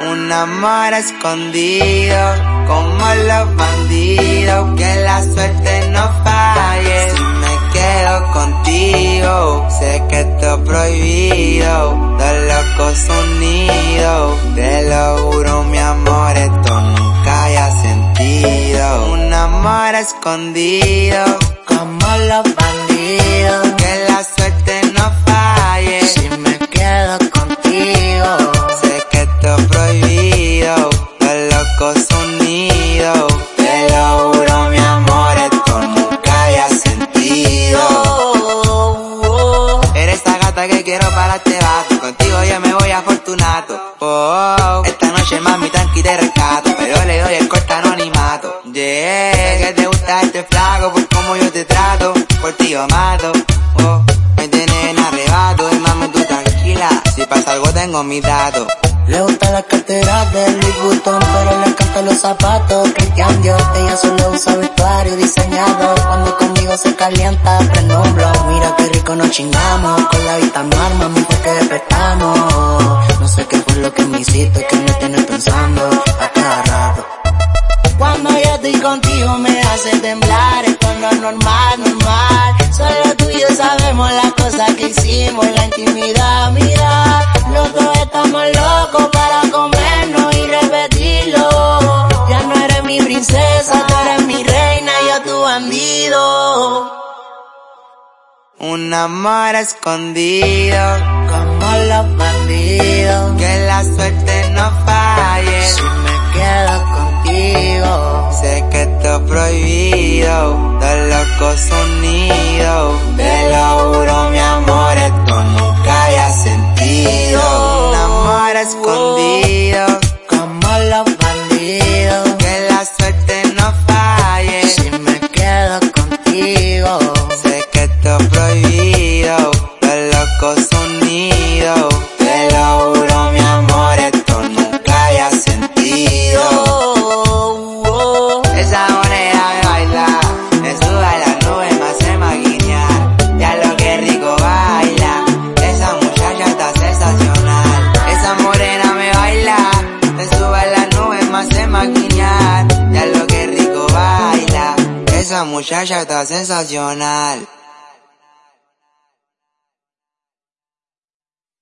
Un amor escondido, como los bandidos, que la suerte no falle. Si me quedo contigo, sé que esto prohibido, dos locos unidos. Te lo juro, mi amor, esto nunca haya sentido. Un amor escondido, como los quiero para este vato, contigo yo me voy a Fortunato. Oh, oh, esta noche mami tranqui te rescato, pero le doy el corte anonimato. Yeah, que te gusta este flaco por cómo yo te trato, por ti yo mato. Oh, me tienes en arrebato y mami tú tranquila, si pasa algo tengo mis datos. Le gusta la cartera de Louis Vuitton, pero le encantan los zapatos Christian Dior. Ella solo usa vestuario diseñado. Cuando conmigo se calienta, prendo un blog. Mira nos chingamos. Con la vista despertamos. No sé qué fue lo que me hiciste, que me tienes pensando a. Cuando yo estoy contigo me hace temblar, esto no es normal, normal. Solo tú y yo sabemos las cosas que hicimos, la intimidad, mira. Los dos estamos locos para comernos y repetirlo. Ya no eres mi princesa, tú eres mi reina, yo tu bandido. Un amor escondido, Como los bandidos, que la suerte no falle. Muchacha está sensacional.